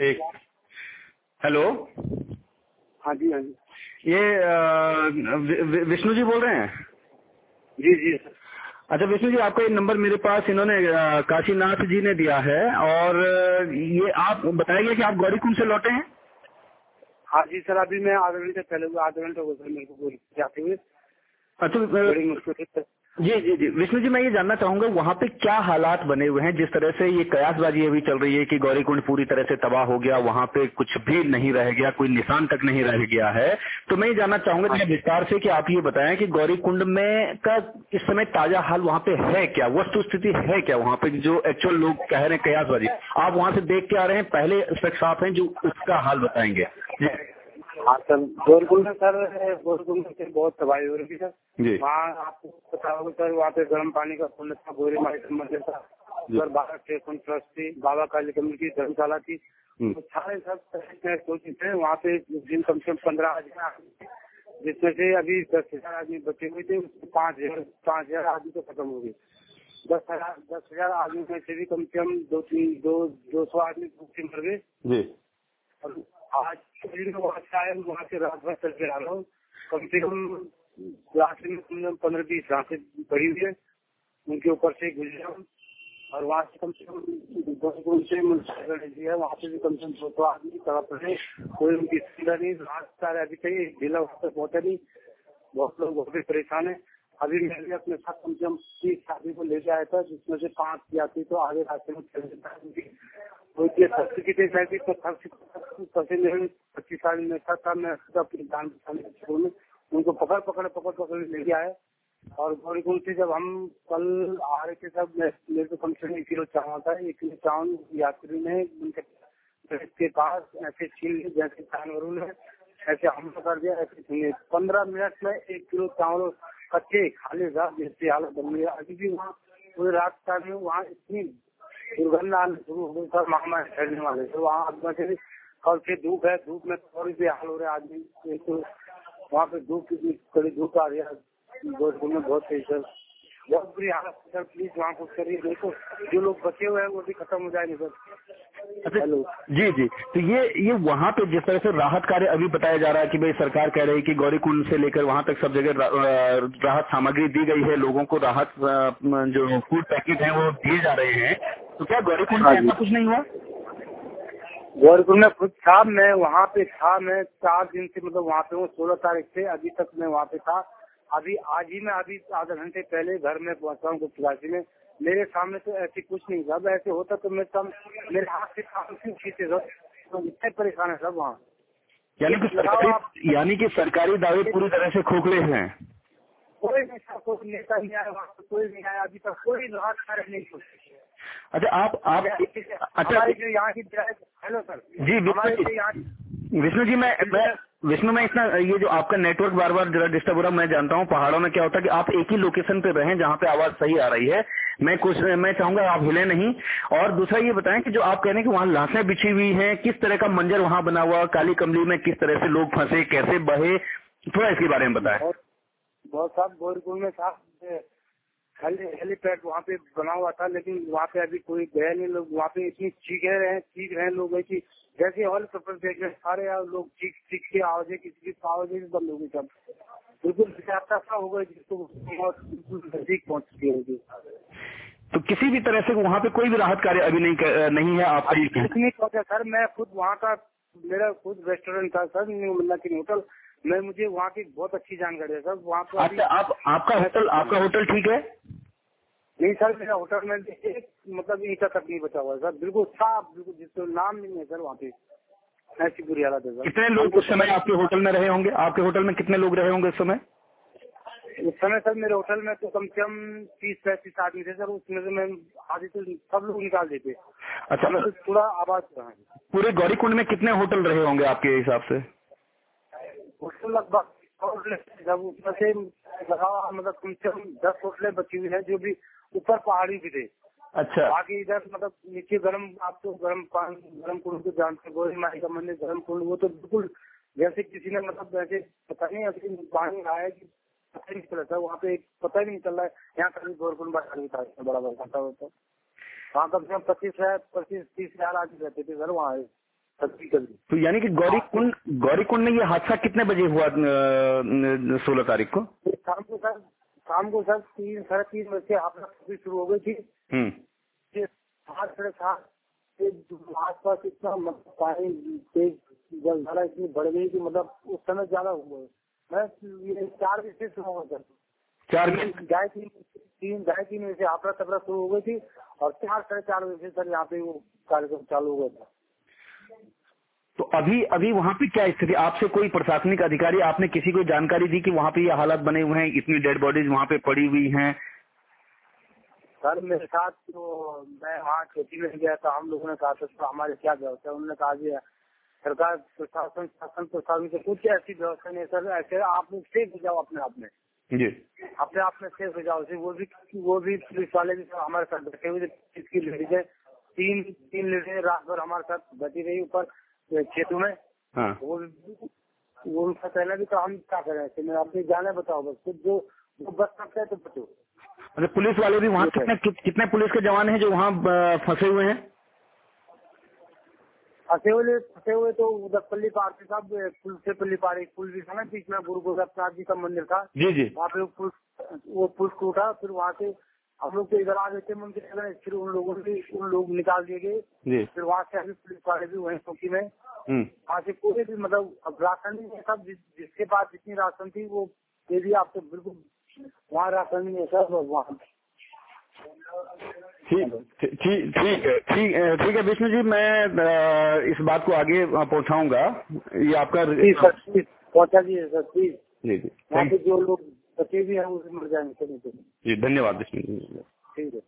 एक हेलो। हाँ जी हाँ जी। ये विष्णु जी बोल रहे हैं? जी जी सर। अच्छा विष्णु जी आपका ये नंबर मेरे पास इन्होंने काशीनाथ जी ने दिया है और ये आप बताएँगे कि आप गौरीकुंड से लौटे हैं? हाँ जी सर अभी मैं आधे घंटे पहले आधे घंटे हो गए सर मेरे को जाते हुए। अच्छा जी जी जी। विष्णु जी मैं ये जानना चाहूँगा वहाँ पे क्या हालात बने हुए हैं? जिस तरह से ये कयासबाजी अभी चल रही है कि गौरीकुंड पूरी तरह से तबाह हो गया वहाँ पे कुछ भी नहीं रह गया कोई निशान तक नहीं रह गया है। तो मैं ये जानना चाहूँगा जरा विस्तार से कि आप ये बताएँ कि गौरीकुंड में का इस समय ताज़ा हाल वहाँ पे है क्या? वस्तु स्थिति है क्या वहाँ पे जो एक्चुअल लोग कह रहे हैं कयासबाजी? आप वहाँ से देख के आ रहे हैं पहले शख्स आप हैं जो उसका हाल बताएँगे। हाँ सर गोरकुंड सर गोरकुंड से बहुत तबाही हो रही है सर। जी। वहाँ आपको पता होगा सर वहाँ पे गर्म पानी का कुंड था गोरी माई का मंदिर था। सर बाबा ट्रस्ट थी बाबा काली कमल की धर्मशाला थी। हम्म। तो सारे सब कोचिंग थे वहाँ पे दिन कम से कम पंद्रह हज़ार आदमी जिसमें से अभी दस हज़ार आदमी बचे हुए थे उसमें पाँच हज़ार पाँच हज़ार आदमी तो खत्म हो गए। दस हज़ार दस हज़ार आदमी में से भी कम से कम दो तीन दो दो सौ आदमी भूख से मर गए। जी। और आज के दिन वहाँ से आए वहाँ से रात भर चल के आ रहा हूँ। कम से कम रास्ते में पंद्रह बीस रास्ते पड़ी हुई है। उनके ऊपर से गुजरा हूँ। और वहाँ से कम से कम दस गुण से मुंशी है। वहाँ से भी कम से कम दो सौ आदमी तड़प रहे कोई उनकी सुविधा नहीं रास्ता अभी एक जिला वहाँ तक पहुँचा नहीं। बहुत लोग बहुत भी परेशान है। अभी मैं भी अपने साथ कम से कम तीस आदमी को लेके आया था, जिसमें से पाँच यात्री तो आगे रास्ते में चल देता है। कोई के सस्ती की थी? पच्चीस साल में था तब मैं उनको पकड़ पकड़ पकड़ पकड़ ले गया है और गौरीकुंड से जब हम कल आ रहे थे मैं- मेरे को कम से कम एक किलो चावल था। एक किलो चावल यात्री ने उनके के पास ऐसे छीन लिए, जैसे जानवरों ने, ऐसे हमला कर दिया, ऐसे छीने पंद्रह मिनट में एक किलो चावल कच्चे, खाली रात जैसी हालत बन है। अभी भी वहाँ, पूरी रात का भी वहाँ इतनी दुर्गंध आने शुरू हो गई सर महामारी फैलने वाले। वहाँ कल से धूप है धूप में थोड़ी हो रहा है आदमी एक तो वहाँ पे धूप की कड़ी धूप आ रही है गोरखपुर में बहुत तेज सर बहुत बुरी हालत सर प्लीज़ वहाँ कुछ करिए देखो जो लोग बचे हुए हैं वो भी खत्म हो जाएँगे सर अच्छा हेलो। जी जी। तो ये ये वहाँ पे जिस तरह से राहत कार्य अभी बताया जा रहा है कि भाई सरकार कह रही है कि गौरीकुंड से लेकर वहाँ तक सब जगह रा, राहत सामग्री दी गई है लोगों को राहत जो फ़ूड पैकेट है वो दिए जा रहे हैं। तो क्या गौरीकुंड में हाँ ऐसा कुछ नहीं हुआ? गोरखपुर में खुद था मैं वहाँ पे था मैं चार दिन से मतलब वहाँ पे हूँ सोलह तारीख से अभी तक मैं वहाँ पे था। अभी आज ही मैं अभी आधा घंटे पहले घर में पहुँचा हूँ कुछ में। मेरे सामने तो ऐसे कुछ नहीं था ऐसे होता तो मैं सब मेरे हाथ से काम क्यों खींचे सब? तो इतने परेशान है सब वहाँ। यानी कि सरकारी यानी कि सरकारी दावे पूरी तरह से खोखले हैं। कोई था कोई नेता नहीं आया वहाँ कोई नहीं आया अभी तक कोई राहत कार्य नहीं। अच्छा आप आप अच्छा जो यहाँ की हेलो सर जी, की विष्णु जी मैं मैं विष्णु मैं इतना ये जो आपका नेटवर्क बार बार जरा डिस्टर्ब हो रहा है मैं जानता हूँ पहाड़ों में क्या होता है कि आप एक ही लोकेशन पे रहें जहाँ पे आवाज़ सही आ रही है। मैं कुछ मैं चाहूँगा आप हिले नहीं। और दूसरा ये बताएँ कि जो आप कह रहे हैं कि वहाँ लाशें बिछी हुई हैं किस तरह का मंजर वहाँ बना हुआ काली कमली में किस तरह से लोग फंसे कैसे बहे थोड़ा इसके बारे में बताएँ। बहुत साहब गोरखपुर में साहब हेलीपैड वहाँ पे बना हुआ था लेकिन वहाँ पे अभी कोई गया नहीं लोग वहाँ पे इतनी चीख रहे हैं चीख रहे हैं लोग है कि जैसे हॉल पेपर देख रहे हैं सारे यार लोग चीख चीख के आवाज़ें किसी की आवाज़ें भी बंद हो गई सब। बिल्कुल यात्रा सा हो गई जिसको बिल्कुल नज़दीक पहुँच चुकी होगी तो किसी भी तरह से वहाँ पे कोई भी राहत कार्य अभी नहीं कर- नहीं है आपका नहीं पहुँचा सर मैं खुद वहाँ का मेरा खुद रेस्टोरेंट था सर न्यू होटल। मैं मुझे वहाँ की बहुत अच्छी जानकारी है सर वहाँ पर अच्छा आप आपका होटल आपका होटल ठीक है? नहीं सर मेरा होटल में एक मतलब ईटा तक नहीं बचा हुआ है सर। बिल्कुल साफ़ बिल्कुल जिसको नाम नहीं है सर वहाँ पे। ऐसी बुरी हालत है सर। कितने लोग उस समय आपके होटल में रहे होंगे? आपके होटल में कितने लोग रहे होंगे उस समय? उस समय सर मेरे होटल में तो कम से कम तीस पैंतीस आदमी थे सर। उसमें से मैं आधे तो सब लोग निकाल देते। अच्छा। तो पूरा आवाज़ रहा पूरे गौरीकुंड में कितने होटल रहे होंगे आपके हिसाब से? होटल लगभग उसमें से लगा मतलब कम से कम दस होटलें बची हुई है जो भी ऊपर पहाड़ी भी थे। अच्छा। बाकी इधर मतलब नीचे गर्म आप तो गर्म पानी गर्म कुंड को जानते हैं गोरी माई का मंदिर गर्म कुंड वो तो बिल्कुल जैसे किसी ने मतलब वैसे पता नहीं अभी पानी आया कि पता नहीं चला था। वहाँ पे एक पता ही नहीं चल रहा है। यहाँ गोरकुंड बाज़ार भी था इसमें बड़ा बड़ा खाता होता वहाँ कम से कम पच्चीस है पच्चीस तीस हज़ार आदमी रहते थे सर वहाँ तो यानी कि गौरी कुंड गौरी कुंड में ये हादसा कितने बजे हुआ सोलह तारीख को? शाम को सर शाम को सर तीन साढ़े तीन बजे से शुरू हो गई थी। हम्म। सात साढ़े सात आस पास इतना मतलब पानी तेज जलधारा इतनी बढ़ गई कि मतलब उस समय ज़्यादा हुआ। है मैं ये चार बजे से शुरू हुआ सर। चार ढाई तीन तीन ढाई तीन बजे से तबरा शुरू हो गई थी और चार साढ़े चार बजे से सर यहाँ पे वो कार्यक्रम चालू हो गया था। तो अभी अभी वहाँ पे क्या स्थिति? आपसे कोई प्रशासनिक अधिकारी आपने किसी को जानकारी दी कि वहाँ पे ये हालात बने हुए हैं इतनी डेड बॉडीज वहाँ पे पड़ी हुई हैं? सर मेरे साथ तो मैं वहाँ खेती में गया था हम लोगों ने कहा था तो हमारे क्या व्यवस्था है? उन्होंने कहा कि सरकार प्रशासन शासन प्रशासन से कुछ ऐसी व्यवस्था नहीं सर ऐसे आप लोग सेफ़ हो जाओ अपने आप में। जी। अपने आप में सेफ़ हो जाओ। वो भी वो भी पुलिस वाले भी हमारे साथ बैठे हुए थे इसकी लेडीज़ तीन तीन लेडीज़ रात भर हमारे साथ बैठी रही ऊपर। खेतों में। हाँ। वो वो उनका कहना भी तो हम क्या करें ऐसे में अपनी जाने बताओ बस। तो जो जो बच सकता है तो बचो। मतलब पुलिस वाले भी वहाँ कितने कि- कितने पुलिस के जवान हैं जो वहाँ फंसे हुए हैं? फंसे हुए फंसे हुए तो उधर पल्ली पार से साहब पुल से पल्ली पार एक पुल भी था ना बीच में गुरु गोरखनाथ जी का मंदिर था। जी जी। वहाँ पे वो पुल वो पुल टूटा फिर वहाँ से हम लोग तो इधर आ गए थे मंदिर फिर उन लोगों ने उन लोग निकाल दिए गए। फिर वहाँ से अभी पुलिस वाले भी वहीं चौकी में। वहाँ से कोई भी मतलब अब राशन नहीं है सब जिस- जिसके पास जितनी राशन थी वो दे दिया आपको बिल्कुल। वहाँ राशन नहीं है सर वहाँ। ठीक ठीक ठीक ठीक है ठीक है ठीक है विष्णु जी मैं इस बात को आगे पहुंचाऊँगा। ये आपका पहुँचा दीजिए सर प्लीज़ जी जी। जो लोग बचे भी हैं भी मर जाएँगे तो। जी धन्यवाद ठीक है।